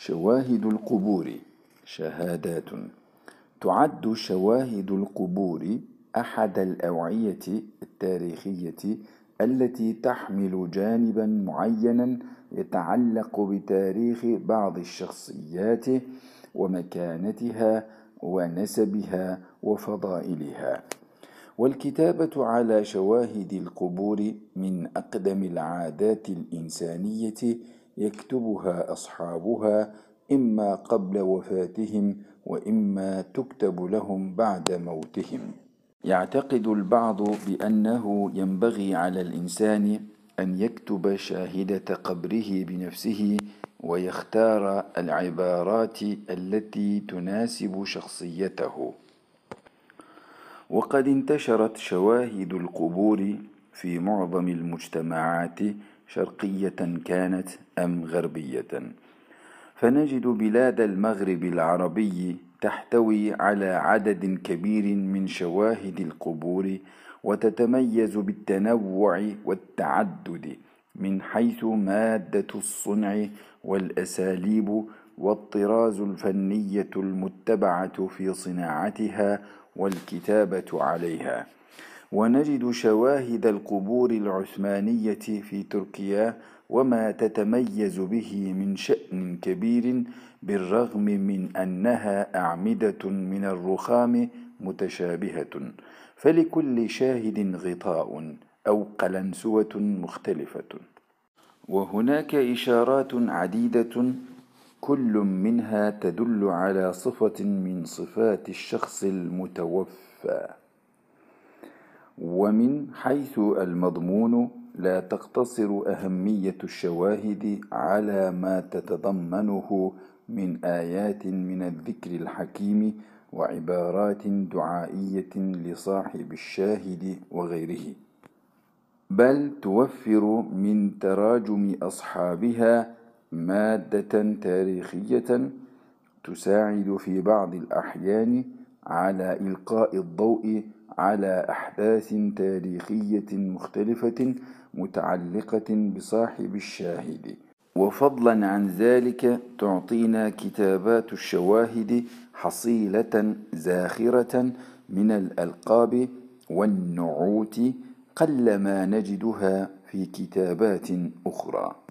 شواهد القبور. شهادات. تعد شواهد القبور أحد الأوعية التاريخية التي تحمل جانبا معينا يتعلق بتاريخ بعض الشخصيات ومكانتها ونسبها وفضائلها. والكتابة على شواهد القبور من أقدم العادات الإنسانية يكتبها أصحابها إما قبل وفاتهم وإما تكتب لهم بعد موتهم. يعتقد البعض بأنه ينبغي على الإنسان أن يكتب شاهدة قبره بنفسه ويختار العبارات التي تناسب شخصيته. وقد انتشرت شواهد القبور في معظم المجتمعات شرقية كانت أم غربية؟ فنجد بلاد المغرب العربي تحتوي على عدد كبير من شواهد القبور وتتميز بالتنوع والتعدد من حيث مادة الصنع والأساليب والطراز الفنية المتبعة في صناعتها والكتابة عليها. ونجد شواهد القبور العثمانية في تركيا وما تتميز به من شأن كبير بالرغم من أنها أعمدة من الرخام متشابهة. فلكل شاهد غطاء أو قلنسوة مختلفة. وهناك إشارات عديدة كل منها تدل على صفة من صفات الشخص المتوفى. ومن حيث المضمون لا تقتصر أهمية الشواهد على ما تتضمنه من آيات من الذكر الحكيم وعبارات دعائية لصاحب الشاهد وغيره. بل توفر من تراجم أصحابها مادة تاريخية تساعد في بعض الأحيان على إلقاء الضوء على أحداث تاريخية مختلفة متعلقة بصاحب الشاهد. وفضلا عن ذلك تعطينا كتابات الشواهد حصيلة زاخرة من الألقاب والنعوت قلما نجدها في كتابات أخرى.